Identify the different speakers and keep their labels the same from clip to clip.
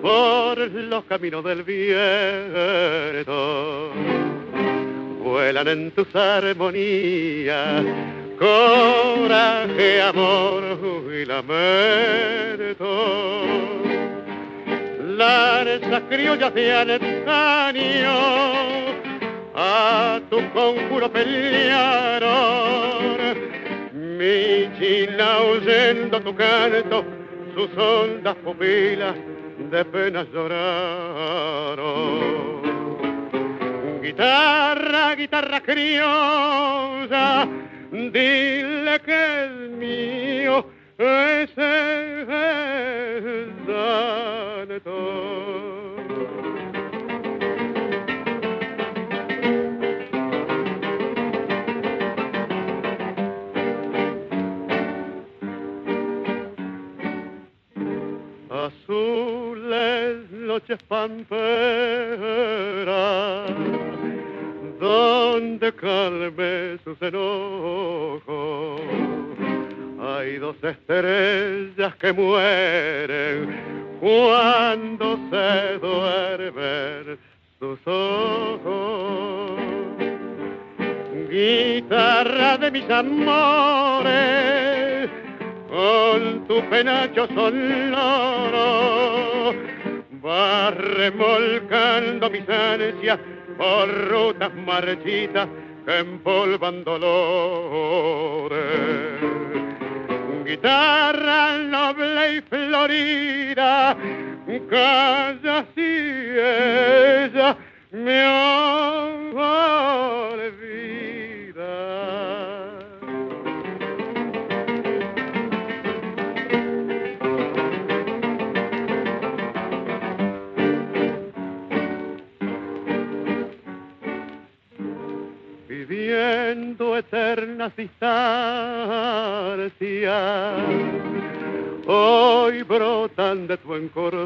Speaker 1: por los caminos del viento vuelan en tus armonías coraje, amor y lamento. Las criollas de antaño a tu conjuro pelearon. Mi china oyendo tu canto, sus hondas pupilas de penas lloraron. Guitarra, guitarra criolla, dile que es mío es Azules noches donde calme sus enojos. Hay dos estrellas que mueren cuando se duermen sus ojos. Guitarra de mis amores, con tu penacho sonoro, va remolcando mis ansias por rutas marchitas que empolvan dolores. Guitarra noble y florida, calla si ella me olvida. Eternas distancias. Hoy brotan de tu encordado.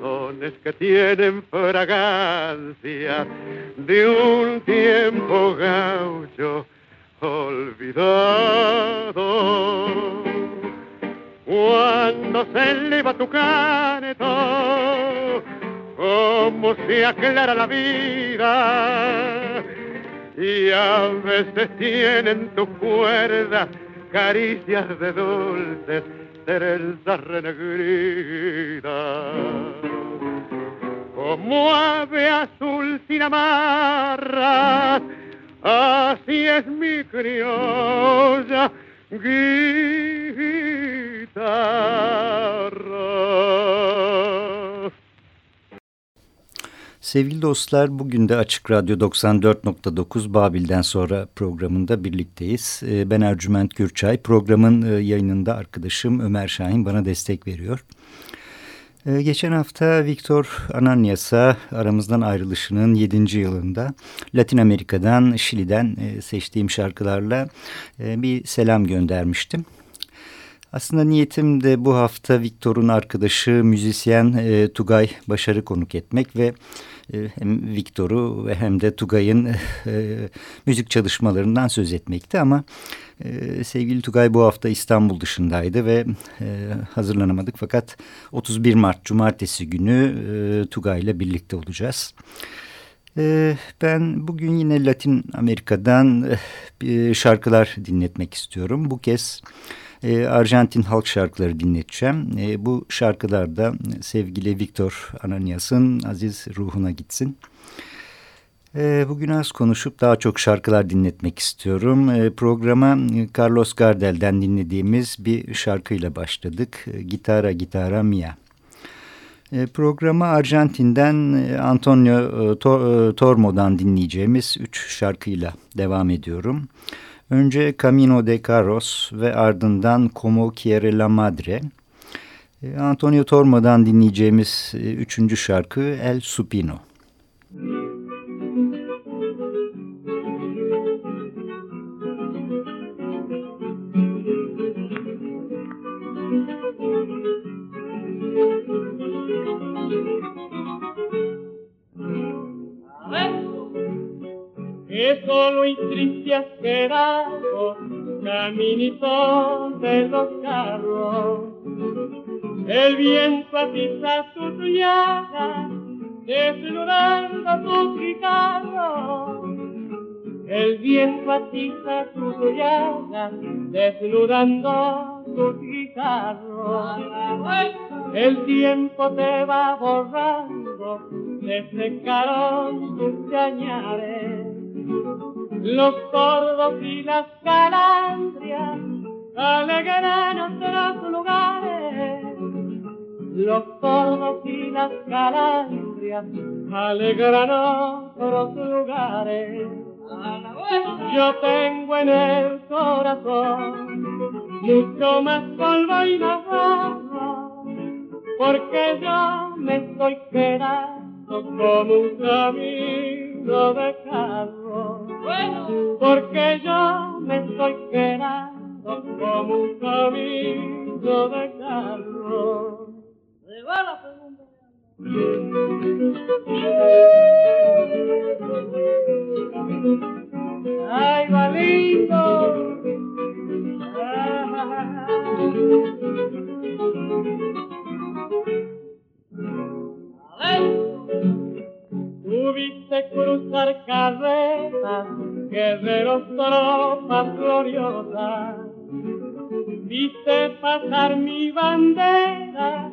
Speaker 1: Sones que tienen fragancia de un tiempo gaucho olvidado. Cuando se eleva tu canto cómo se aclara la vida. Y a veces tienen tu cuerda caricias de dulces trenzas renegridas. Como ave azul sin amarras así es mi criolla guitarra
Speaker 2: Sevgili dostlar bugün de Açık Radyo 94.9 Babil'den sonra programında birlikteyiz. Ee, ben Ercüment Gürçay. Programın e, yayınında arkadaşım Ömer Şahin bana destek veriyor. Ee, geçen hafta Victor Ananias'a aramızdan ayrılışının 7. yılında Latin Amerika'dan, Şili'den e, seçtiğim şarkılarla e, bir selam göndermiştim. Aslında niyetim de bu hafta Victor'un arkadaşı müzisyen Tugay Başarı konuk etmek ve hem Victor'u ve hem de Tugay'ın e, müzik çalışmalarından söz etmekti ama e, sevgili Tugay bu hafta İstanbul dışındaydı ve e, hazırlanamadık fakat 31 Mart Cumartesi günü e, Tugay ile birlikte olacağız. E, ben bugün yine Latin Amerika'dan e, şarkılar dinletmek istiyorum. Bu kez e, Arjantin halk şarkıları dinleteceğim. E, bu şarkılar da sevgili Victor Ananias'ın aziz ruhuna gitsin. E, bugün az konuşup daha çok şarkılar dinletmek istiyorum. E, programa Carlos Gardel'den dinlediğimiz bir şarkıyla başladık. E, Gitara Gitara Mia. E, programa Arjantin'den e, Antonio e, Tormo'dan dinleyeceğimiz üç şarkıyla devam ediyorum. Önce Camino de Carros ve ardından Como Quiere la Madre. E, Antonio Tormo'dan dinleyeceğimiz e, üçüncü şarkı El Supino.
Speaker 3: Y triste has quedado,
Speaker 4: caminito de los carros. El viento atiza sus llagas, desnudando tus guitarros. El viento atiza sus llagas, desnudando tus guitarros. El tiempo te va borrando, se secaron tus cañares. Los tordos y las calandrias alegran otros lugares. Los tordos y las calandrias alegran otros lugares. Yo tengo en el corazón mucho más polvo y más porque yo me estoy quedando como un camino de carro. Porque yo me estoy quedando como un camino de carro. Ay, lindo. Tuviste cruzar carretas, guerreros tropas gloriosas. Viste pasar mi bandera,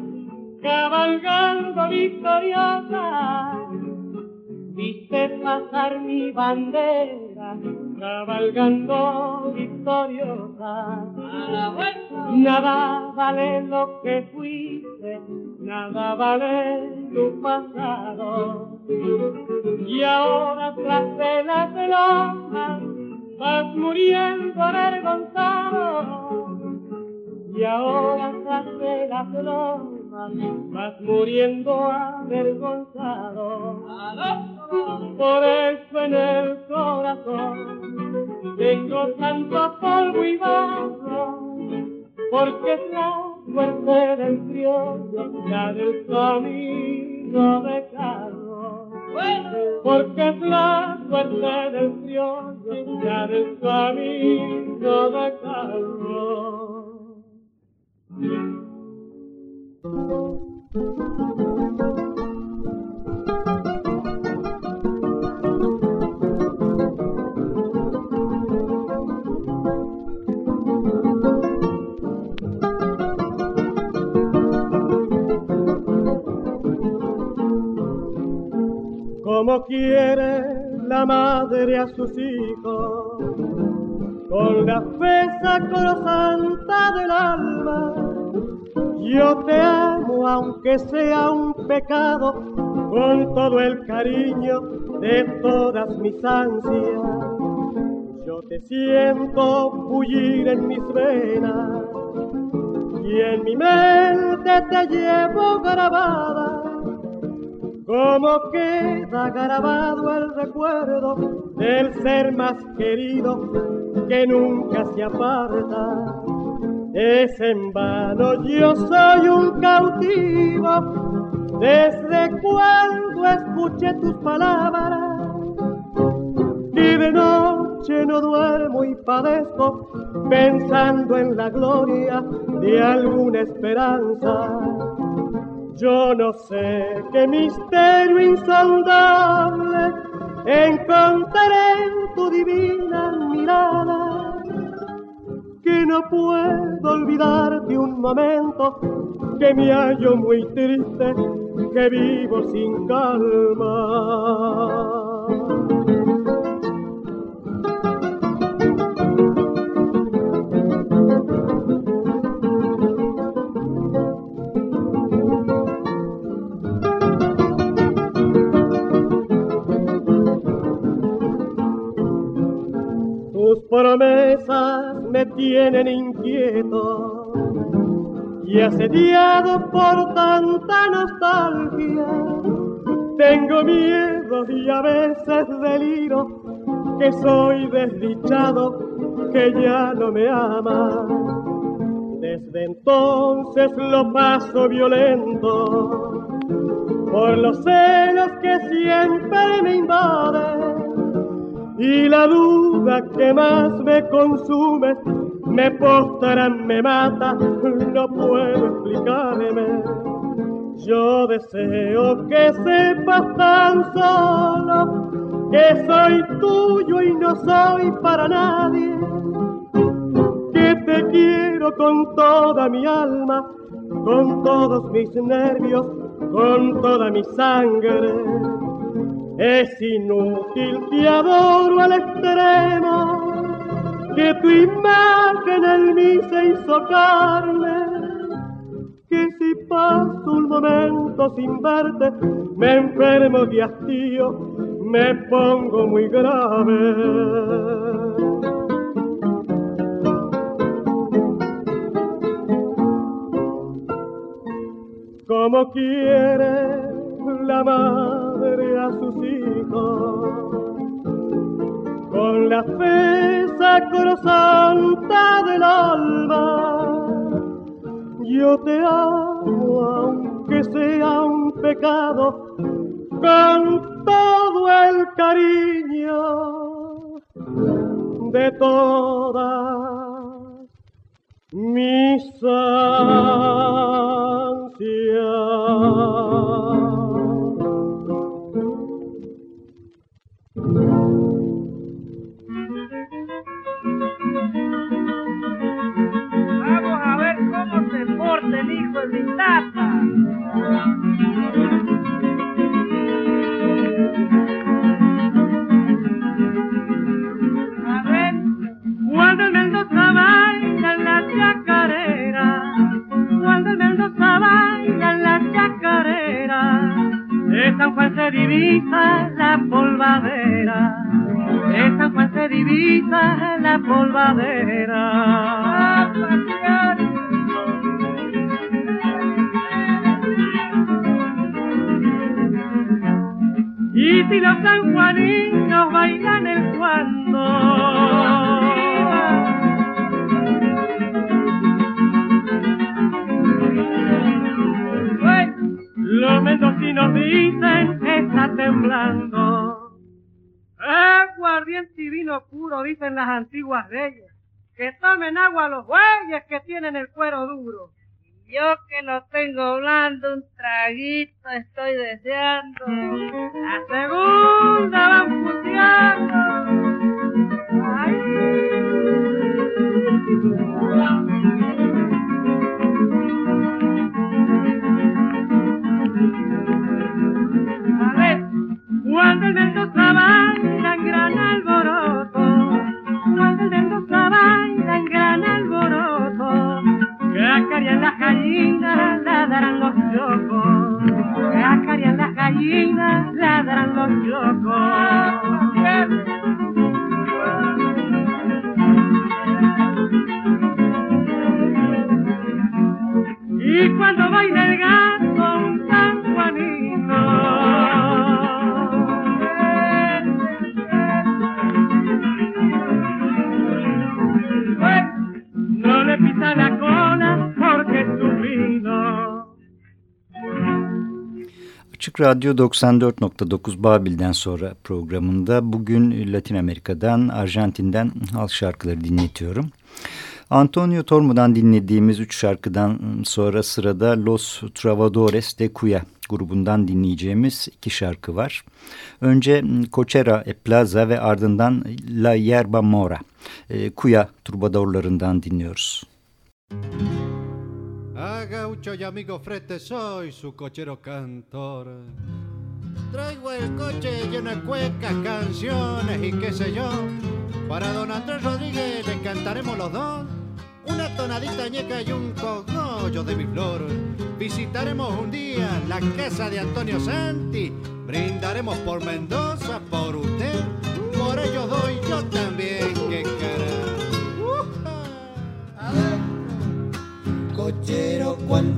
Speaker 4: cabalgando victoriosa. Viste pasar mi bandera, cabalgando victoriosa. Nada vale lo que fuiste, nada vale tu pasado. Y ahora tras de las lomas vas muriendo avergonzado. Y ahora tras de las lomas vas muriendo avergonzado. Por eso en el corazón tengo tanto polvo y porque es la suerte del criollo, ya del camino de carro. Porque la suerte del criollo, ya del camino de carro. Como quiere la madre a sus hijos, con la fe sacrosanta del alma. Yo te amo aunque sea un pecado, con todo el cariño de todas mis ansias. Yo te siento bullir en mis venas y en mi mente te llevo grabada como queda grabado el recuerdo del ser más querido que nunca se aparta. Es en vano, yo soy un cautivo, desde cuando escuché tus palabras. Y de noche no duermo y padezco pensando en la gloria de alguna esperanza yo no sé qué misterio insondable encontraré en tu divina mirada, que no puedo olvidarte un momento, que me hallo muy triste, que vivo sin calma. Promesas me tienen inquieto y asediado por tanta nostalgia. Tengo miedo y a veces deliro que soy desdichado, que ya no me ama. Desde entonces lo paso violento por los celos que siempre me invaden y la duda que más me consume
Speaker 3: me postran, me mata, no puedo explicarme. Yo deseo que sepas tan solo que soy tuyo y no soy para nadie. Que te quiero con toda mi alma, con todos mis nervios, con toda mi sangre. Es inútil, te adoro al extremo que tu imagen en mí se hizo carne, que si paso un momento sin verte, me enfermo de hastío, me pongo muy grave. Como quiere la a sus hijos con la fe sacrosanta del alma. Yo te amo aunque sea un pecado, con todo el cariño de todas mis ansias.
Speaker 4: Hijo de mi tata. A ver, cuando el Mendoza baila en la chacarera, cuando el Mendoza baila en la chacarera, de San Juan se divisa la polvadera, de San Juan se divisa la polvadera. Y si los sanjuaninos bailan el cuando, mendocinos dicen que está temblando. Aguardiente y vino puro, dicen las antiguas leyes. Que tomen agua los bueyes que tienen el cuero duro. Yo que lo tengo blando, un traguito estoy deseando. La segunda van puteando. Baila en gran alboroto, cuando el Mendoza baila en gran alboroto, Cacarían las gallinas, ladran
Speaker 2: Radyo 94.9 Babil'den sonra programında bugün Latin Amerika'dan, Arjantin'den halk şarkıları dinletiyorum. Antonio Tormo'dan dinlediğimiz üç şarkıdan sonra sırada Los Trovadores de Cuya grubundan dinleyeceğimiz iki şarkı var. Önce Cochera e Plaza ve ardından La Yerba Mora. E, Cuya trubadorlarından dinliyoruz.
Speaker 5: Gaucho y amigo frete, soy su cochero cantor. Traigo el coche lleno de cuecas, canciones y qué sé yo. Para don Andrés Rodríguez le cantaremos los dos. Una tonadita ñeca y un cogollo de mi flor. Visitaremos un día la casa de Antonio Santi. Brindaremos por Mendoza, por usted. Por ellos doy yo también,
Speaker 6: Cochero, ¿cuánto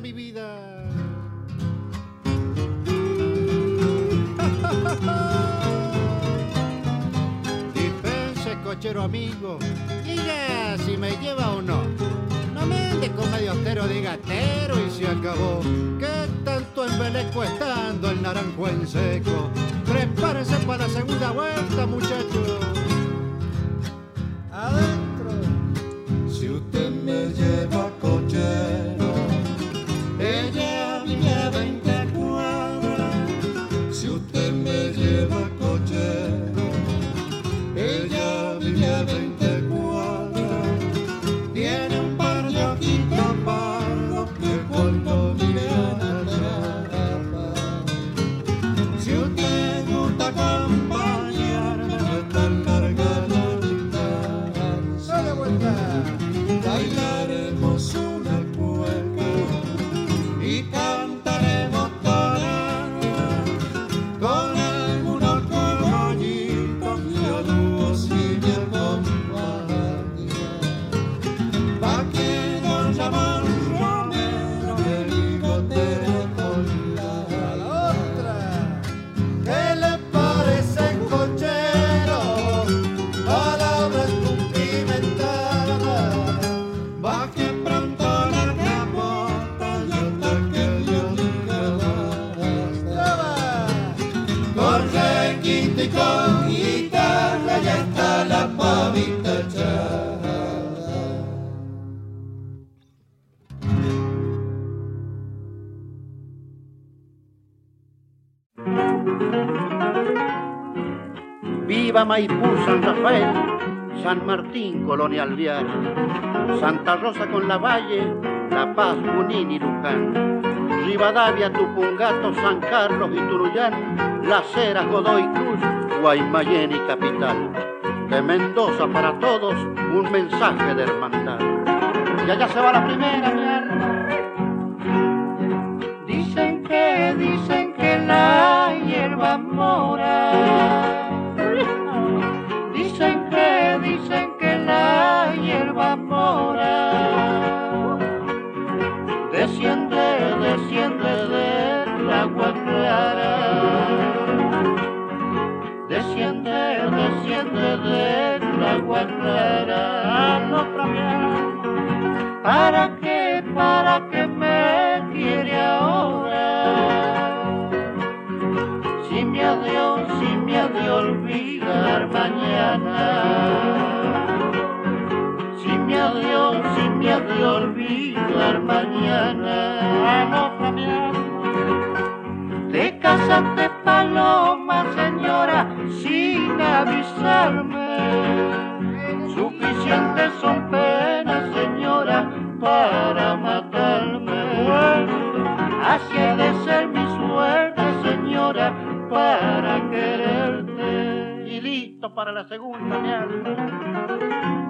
Speaker 6: mi
Speaker 5: vida. Dispense, cochero amigo. Diga si me lleva o no. No me ande con medio tero, diga tero y se acabó. Que tanto embeleco estando el naranjo en seco. Prepárense para la segunda vuelta, muchachos.
Speaker 6: adentro. Si usted me lleva cochero,
Speaker 7: Maipú, San Rafael, San Martín, Colonia Alvear, Santa Rosa con la Valle, La Paz, Junín y Luján, Rivadavia, Tupungato, San Carlos y Turuyán, Las Heras, Godoy Cruz, Guaymallén y Capital. De Mendoza para todos un mensaje de hermandad. Y allá se va la primera, mi. Si me ha de, si me ha de olvidar mañana. Si me ha de, si me ha de olvidar mañana. No. Te casaste paloma, señora, sin avisarme. Para la segunda, mi alma.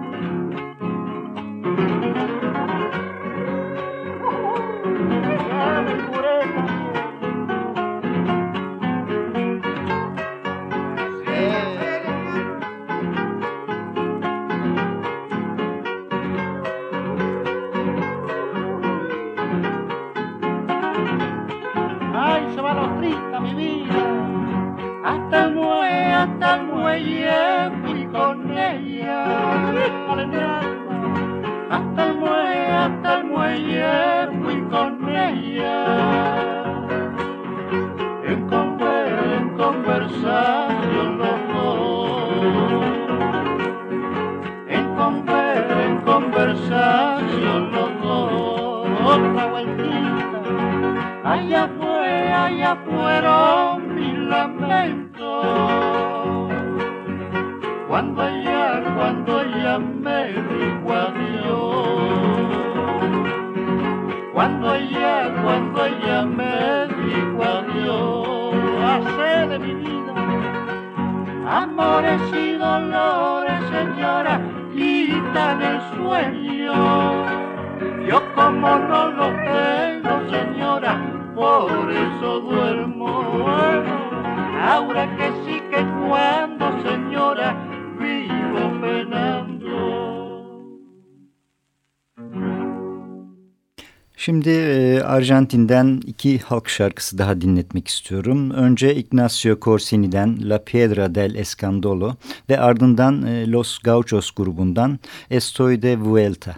Speaker 2: Arjantin'den iki halk şarkısı daha dinletmek istiyorum. Önce Ignacio Corsini'den La Piedra del Escandolo ve ardından e, Los Gauchos grubundan Estoy de Vuelta.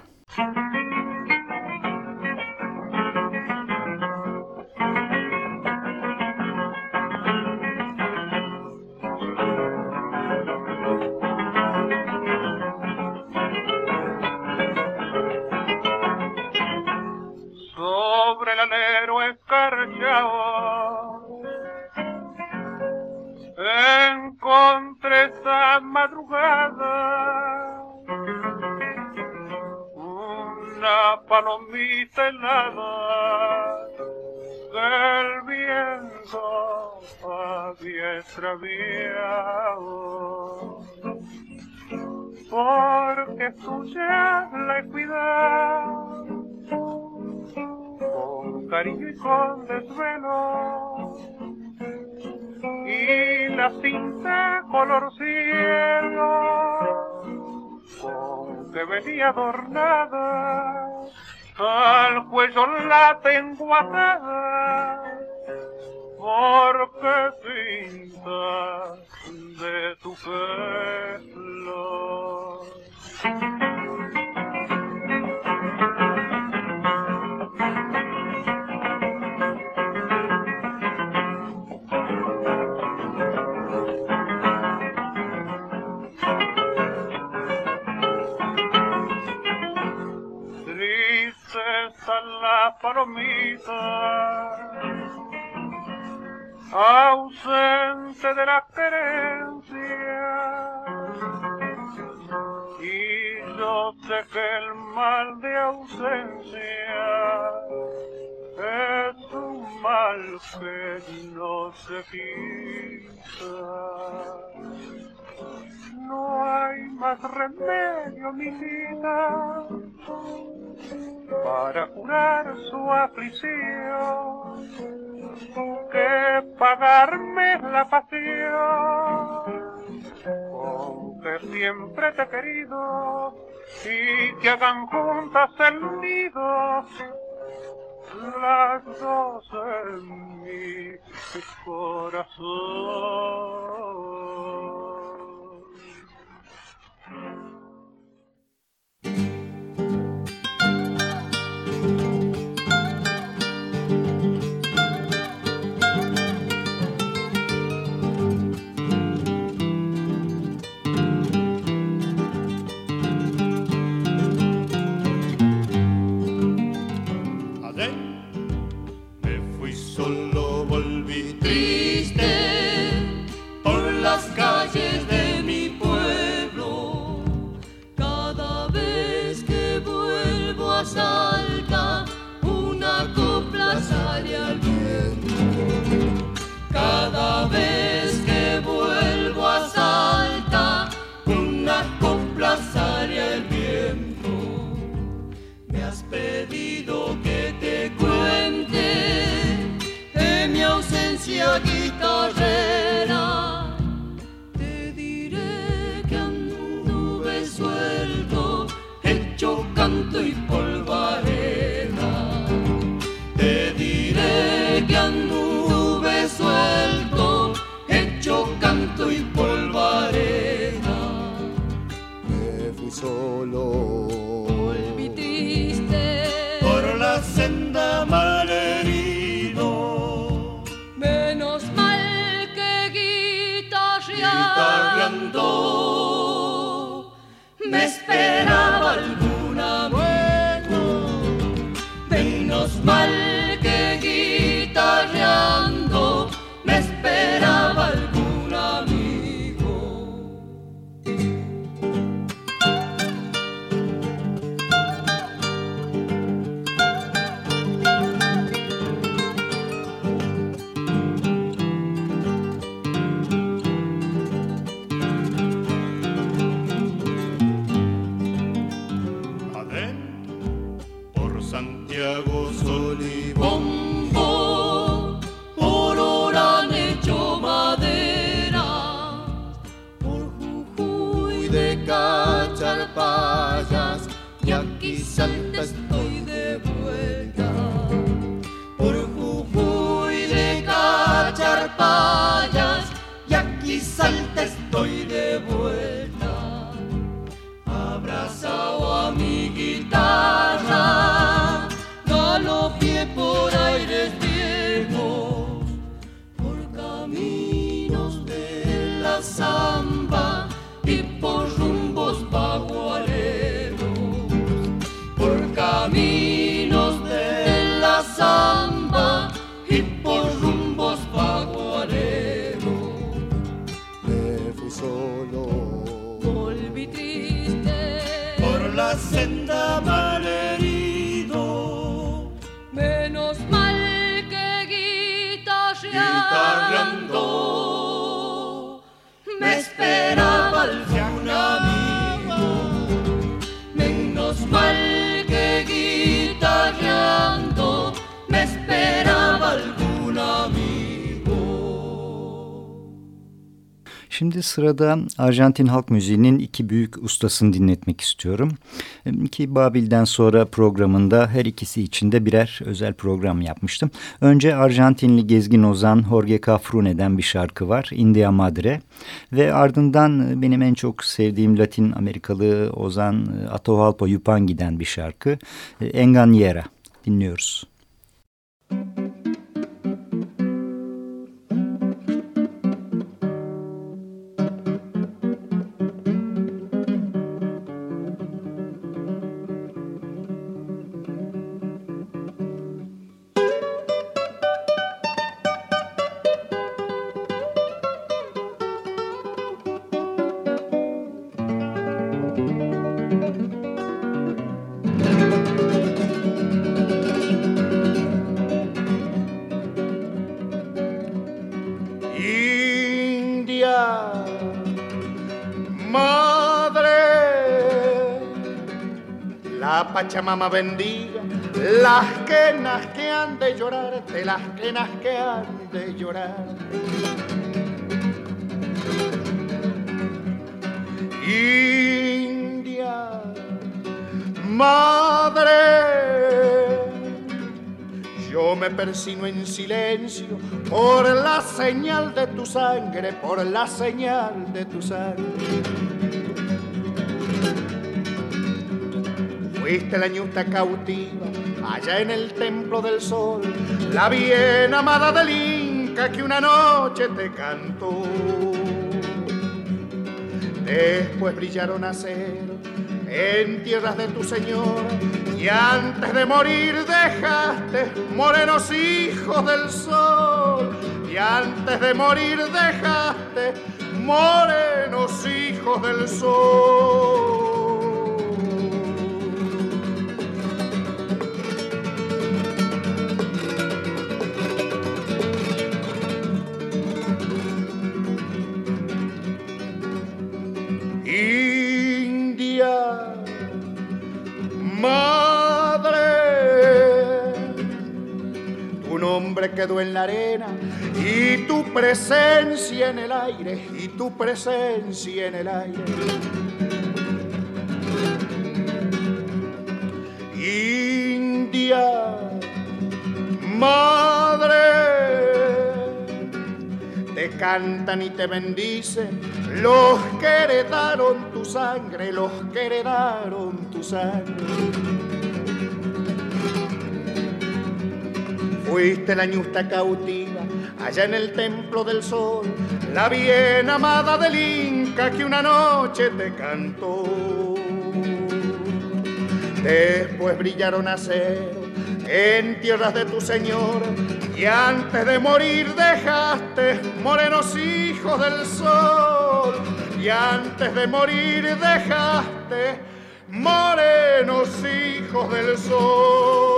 Speaker 8: Tuya la he cuidado con cariño y con desvelo. Y la cinta color cielo. Con que venía adornada al cuello la tengo atada. Porque pinta de tu pelo. Está la palomita ausente de la querencia. Y yo sé que el mal de ausencia es un mal que no se quita. No hay más remedio, mi vida, para curar su aflicción que pagarme la pasión con que siempre te he querido y que hagan juntas el nido las dos en mi corazón.
Speaker 6: De
Speaker 2: Şimdi sırada Arjantin halk müziğinin iki büyük ustasını dinletmek istiyorum. Ki Babil'den sonra programında her ikisi için de birer özel program yapmıştım. Önce Arjantinli gezgin ozan Jorge Cafrune'den bir şarkı var, India Madre. Ve ardından benim en çok sevdiğim Latin Amerikalı ozan Atahualpa Yupangi'den bir şarkı, Engañera. Dinliyoruz.
Speaker 9: India, Pachamama bendiga las quenas que han de llorarte, las quenas que han de llorar. India, madre, yo me persino en silencio por la señal de tu sangre, por la señal de tu sangre. Fuiste la ñusta cautiva allá en el templo del sol, la bien amada del Inca que una noche te cantó. Después brillaron acero en tierras de tu Señor y antes de morir dejaste morenos hijos del sol y antes de morir dejaste morenos hijos del sol. Quedó en la arena y tu presencia en el aire, y tu presencia en el aire. India, madre, te cantan y te bendicen los que heredaron tu sangre, los que heredaron tu sangre. Fuiste la ñusta cautiva allá en el templo del sol, la bien amada del Inca que una noche te cantó. Después brillaron acero en tierras de tu Señor y antes de morir dejaste morenos hijos del sol y antes de morir dejaste morenos hijos del sol.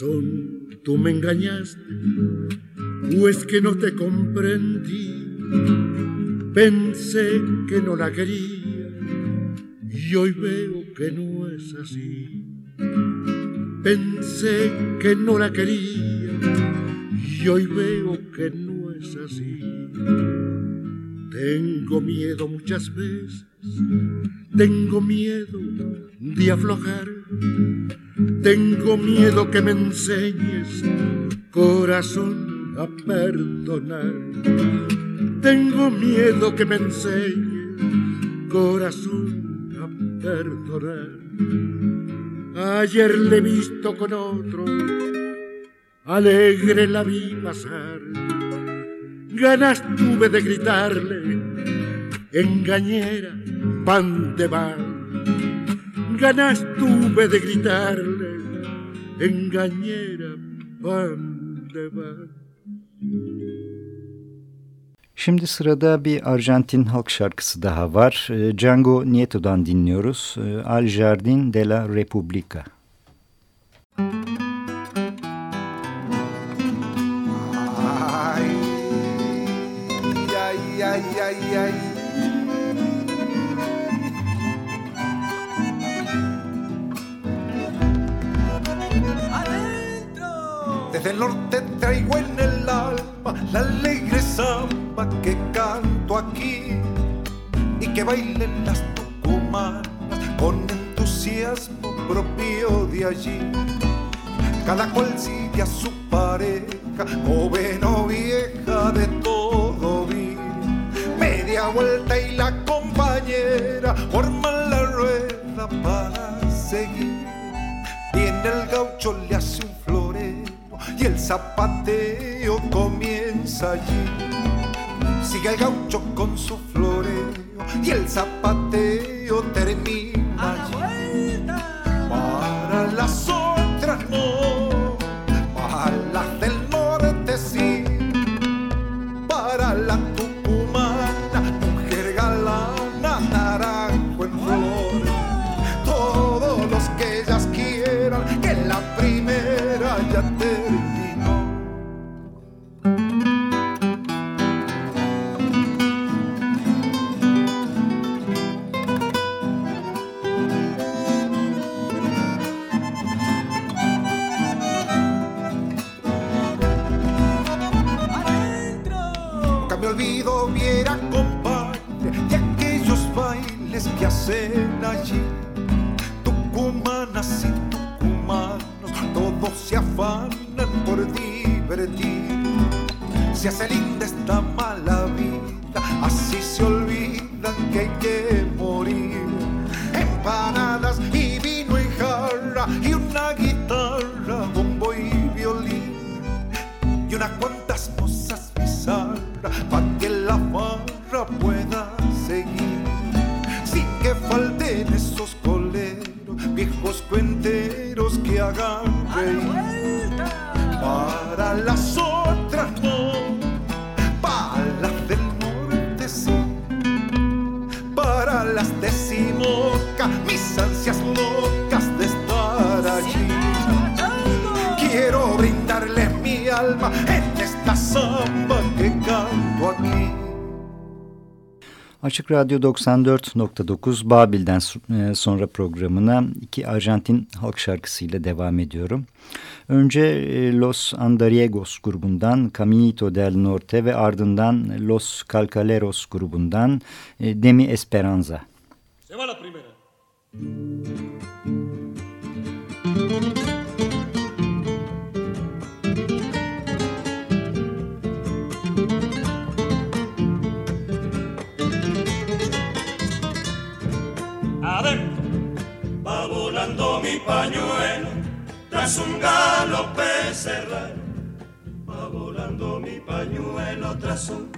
Speaker 10: Tú me engañaste, o es que no te comprendí. Pensé que no la quería y hoy veo que no es así. Pensé que no la quería y hoy veo que no es así. Tengo miedo muchas veces, tengo miedo de aflojar, tengo miedo que me enseñes, corazón, a perdonar. Tengo miedo que me enseñes, corazón, a perdonar. Ayer le he visto con otro, alegre la vi pasar. Ganas tuve de gritarle, engañera, pan de mal. Ganas tuve de gritarle, engañera, pan de mal.
Speaker 2: Şimdi sırada bir Arjantin halk şarkısı daha var. Ee, Django Nieto'dan dinliyoruz. Ee, Al Jardín de la República.
Speaker 11: Ay, ay, ay, ay, ay. Norte traigo en el alma la alegre samba que canto aquí y que bailen las tucumanas con entusiasmo propio de allí. Cada cual sigue a su pareja, joven o vieja, de todo vi. Media vuelta y la compañera forman la rueda para seguir. Viene el gaucho, le hace zapateo comienza allí. Sigue el gaucho con su floreo y el zapateo así se olvidan que hay que morir. Empanadas y vino en jarra, y una guitarra, bombo y violín y unas cuantas cosas bizarras para que la farra pueda seguir. Sin que falten esos coleros, viejos cuenteros que hagan.
Speaker 2: Açık Radyo 94.9 Babil'den e, sonra programına iki Arjantin halk şarkısıyla devam ediyorum. Önce e, Los Andariegos grubundan Caminito del Norte ve ardından Los Calcaleros grubundan e, Demi Esperanza.
Speaker 12: Se va la primera. Mi pañuelo tras un galope serrano. Va volando mi pañuelo tras un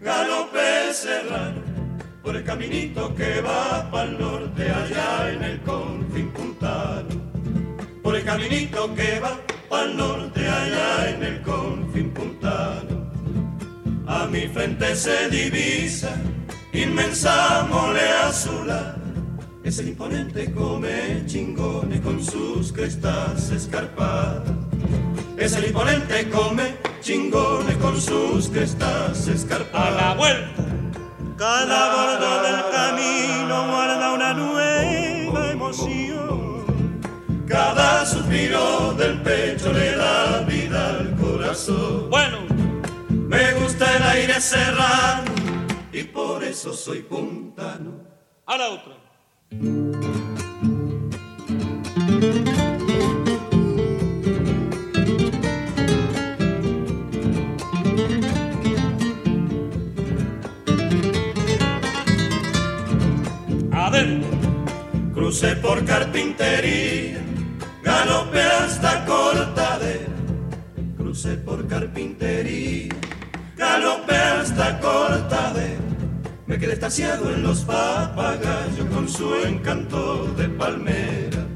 Speaker 12: galope serrano por el caminito que va para el norte allá en el confín puntano. Por el caminito que va para el norte allá en el confín puntano. A mi frente se divisa inmensa mole azulada. Es el imponente come chingones con sus crestas escarpadas.
Speaker 13: es el imponente come chingones con sus crestas escarpadas.
Speaker 12: A la vuelta.
Speaker 13: Cada bordo del camino guarda una nueva emoción. Cada suspiro del pecho le da vida al corazón.
Speaker 12: Bueno,
Speaker 13: me gusta el aire serrano y por eso soy puntano.
Speaker 12: A la otra. Adentro.
Speaker 13: Crucé por carpintería, galopé hasta cortadera. Crucé por carpintería, galopé hasta cortadera. Me quedé estaciado en los papagayos con su encanto de palmera.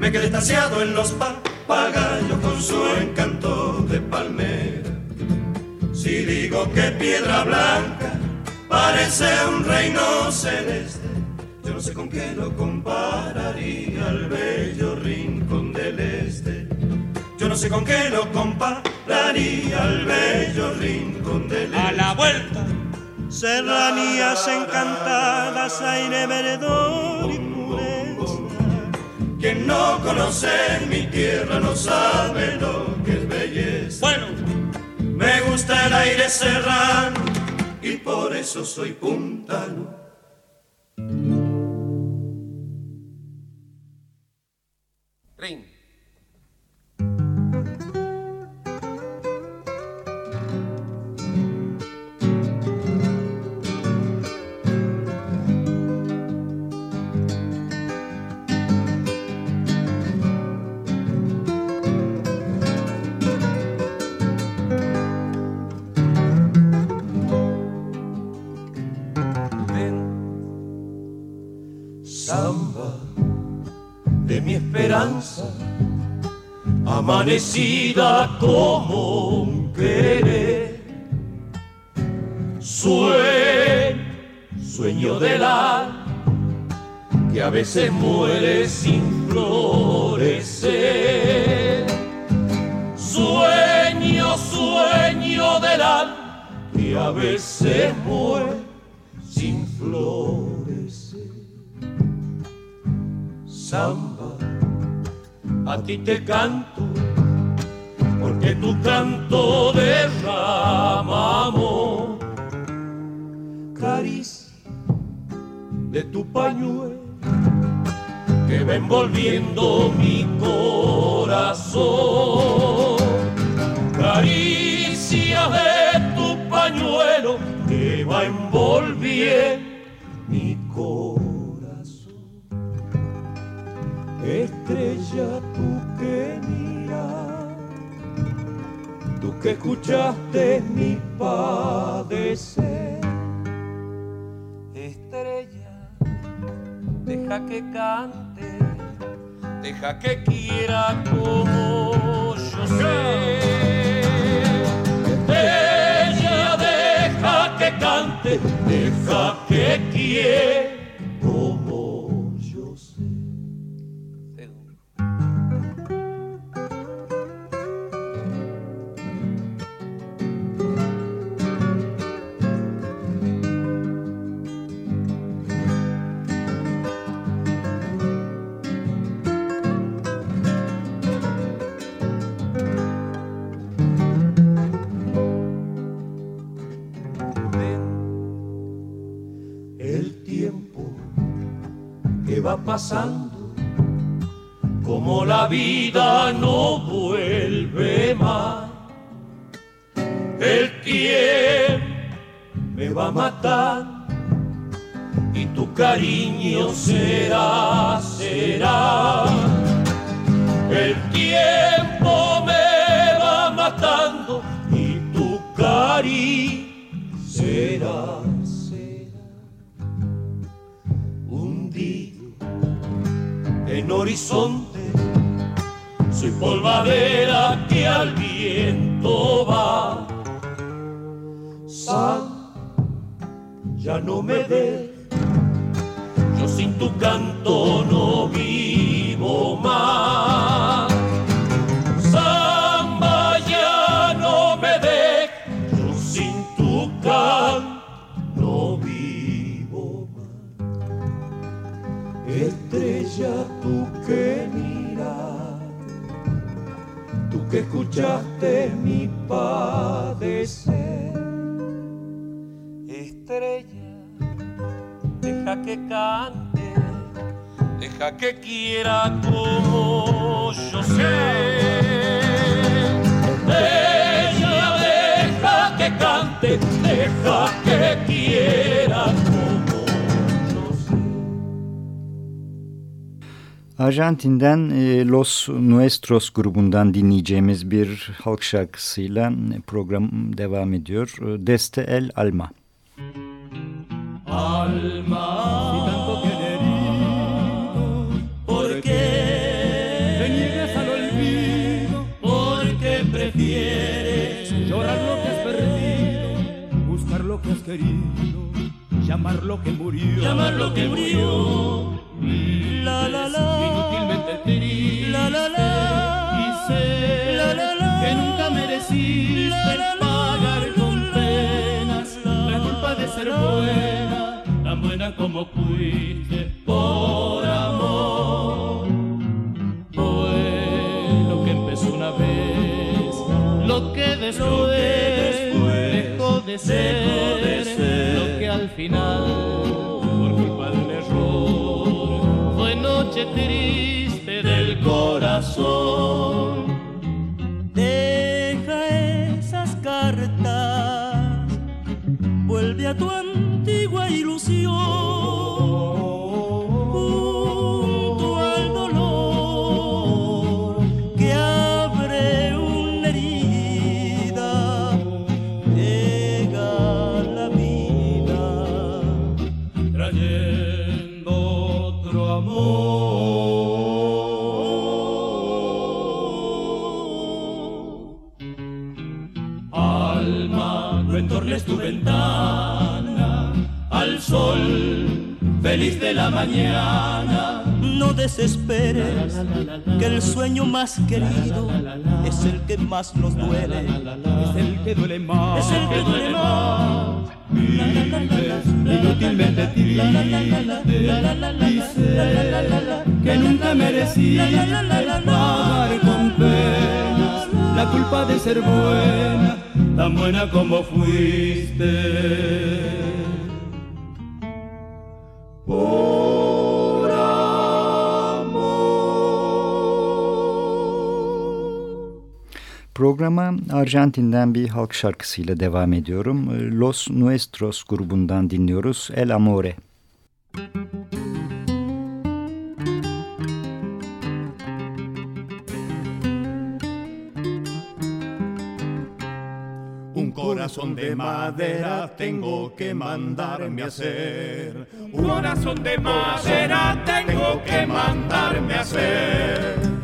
Speaker 13: Me quedé estaciado en los papagayos con su encanto de palmera. Si digo que piedra blanca parece un reino celeste, yo no sé con qué lo compararía al bello rincón del este. Yo no sé con qué lo compararía al bello rincón del este.
Speaker 12: A la vuelta.
Speaker 13: Serranías encantadas, aire verdor y pureza. Quien no conoce mi tierra no sabe lo que es belleza.
Speaker 12: Bueno,
Speaker 13: me gusta el aire serrano y por eso soy puntano. Amanecida como querer. Sueño, sueño del alma que a veces muere sin florecer. Sueño, sueño del alma que a veces muere sin florecer. Samba, a ti te canto, tu canto derrama amor. Caricia de tu pañuelo que va envolviendo mi corazón. Caricia de tu pañuelo que va envolviendo que escuchaste mi padecer.
Speaker 14: Estrella, deja que cante, deja que quiera como yo sé.
Speaker 13: Estrella, deja que cante, deja que quiera pasando, como la vida no vuelve más. El tiempo me va a matar y tu cariño será, será. El tiempo soy polvadera que al viento va. Sal, ya no me des, yo sin tu canto no vivo más. estrella tú
Speaker 15: que miras, tú que escuchaste mi padecer.
Speaker 13: Estrella, deja que cante, deja que quiera como yo sé. Estrella, deja que cante, deja que quiera.
Speaker 2: Arjantin'den e, Los Nuestros grubundan dinleyeceğimiz bir halk şarkısıyla program devam ediyor. E, Deste El Alma.
Speaker 15: Alma, si tanto querido, ¿por qué te niegas al olvido? ¿Por qué prefieres llorar lo que has perdido, buscar lo que has querido, llamar lo que murió?
Speaker 13: Llamar lo que murió.
Speaker 15: La la la, inútilmente triste. La la la, y sé la, la, la, que nunca mereciste pagar con penas. La culpa de ser buena, tan buena como fuiste por amor. Fue lo que empezó una vez, lo que después, dejó de ser, triste del corazón. Deja esas cartas, vuelve a tu querido es el que más nos duele, es el que duele más, es el que duele más. Vives inútilmente triste, dice que nunca merecí pagar con penas la culpa de ser buena, tan buena como fuiste.
Speaker 2: Arjantin'den bir halk şarkısıyla devam ediyorum. E, Los Nuestros grubundan dinliyoruz El Amore.
Speaker 16: Un corazón de madera tengo que mandarme a hacer.
Speaker 15: Un corazón de madera tengo que mandarme a hacer.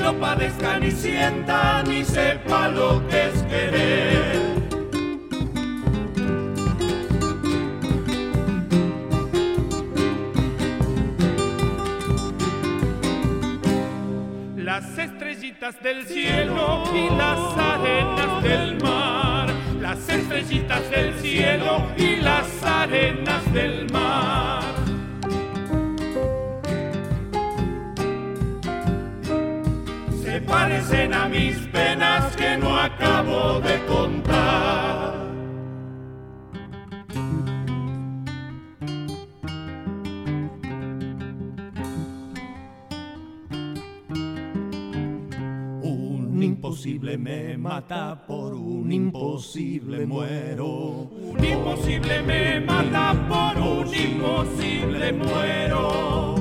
Speaker 15: No padezca ni sienta ni sepa lo que es querer. Las estrellitas del cielo y las arenas del mar. Las estrellitas del cielo y las arenas del mar. Parecen a mis penas que no acabo de contar.
Speaker 16: Un imposible me mata, por un imposible muero.
Speaker 15: Un imposible me mata, por un imposible muero.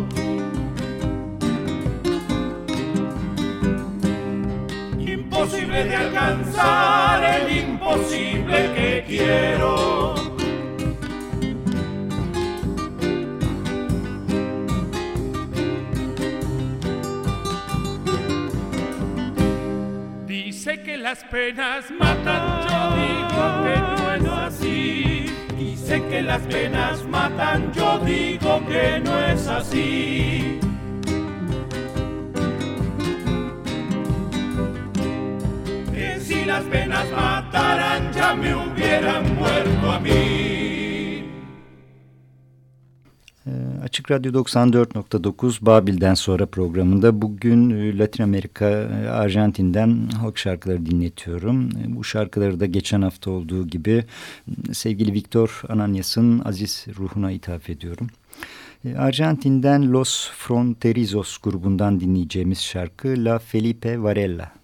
Speaker 15: De alcanzar el imposible que quiero. Dice que las penas matan, yo digo que no es así. Dice que las penas matan, yo digo que no es así. Las penas mataran, ya me hubieran muerto a mí.
Speaker 13: Ee, Açık Radyo 94.9 Babil'den sonra programında bugün e, Latin Amerika, e, Arjantin'den halk şarkıları dinletiyorum. E, bu şarkıları da geçen hafta olduğu gibi sevgili Victor Ananias'ın aziz ruhuna ithaf ediyorum. Arjantin'den Los Fronterizos grubundan dinleyeceğimiz şarkı La Felipe Varela.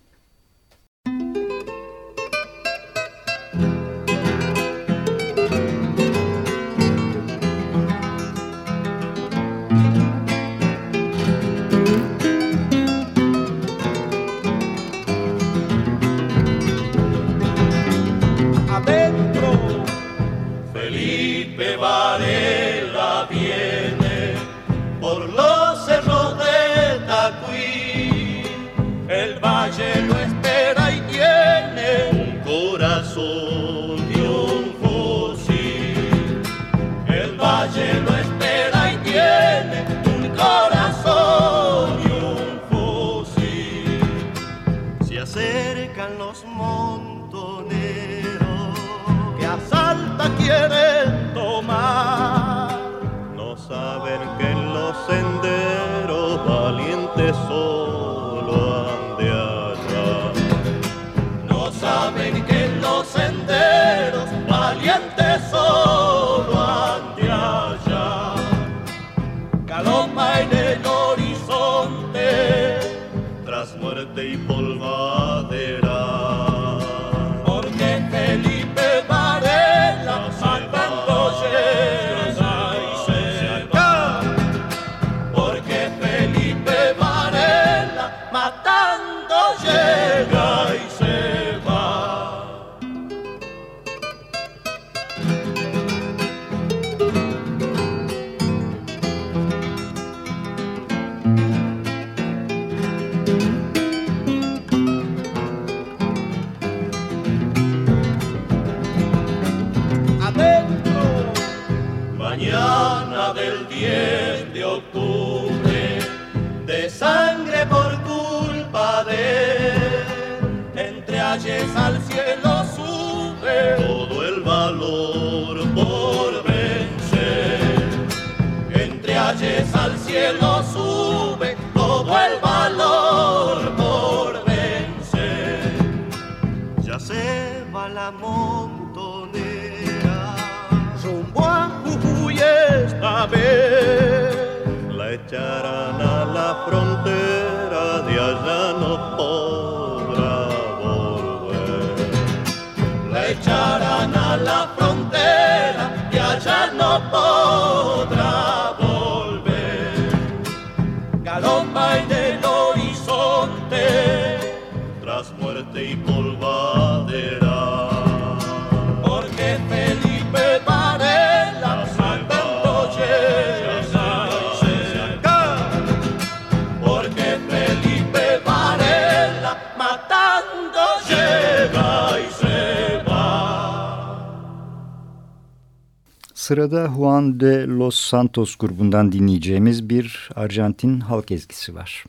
Speaker 13: Sırada Juan de Los Santos grubundan dinleyeceğimiz bir Arjantin halk ezgisi var.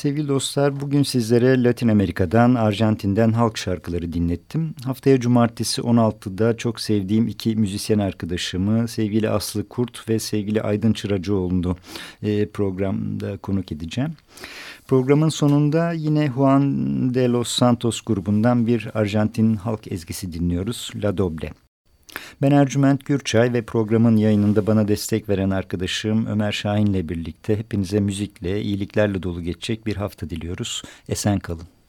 Speaker 2: Sevgili dostlar bugün sizlere Latin Amerika'dan, Arjantin'den halk şarkıları dinlettim. Haftaya cumartesi 16'da çok sevdiğim iki müzisyen arkadaşımı sevgili Aslı Kurt ve sevgili Aydın Çıracıoğlu'nu e, programda konuk edeceğim. Programın sonunda yine Juan de los Santos grubundan bir Arjantin halk ezgisi dinliyoruz. La Doble. Ben Ercüment Gürçay ve programın yayınında bana destek veren arkadaşım Ömer Şahin'le birlikte hepinize müzikle, iyiliklerle dolu geçecek bir hafta diliyoruz. Esen kalın.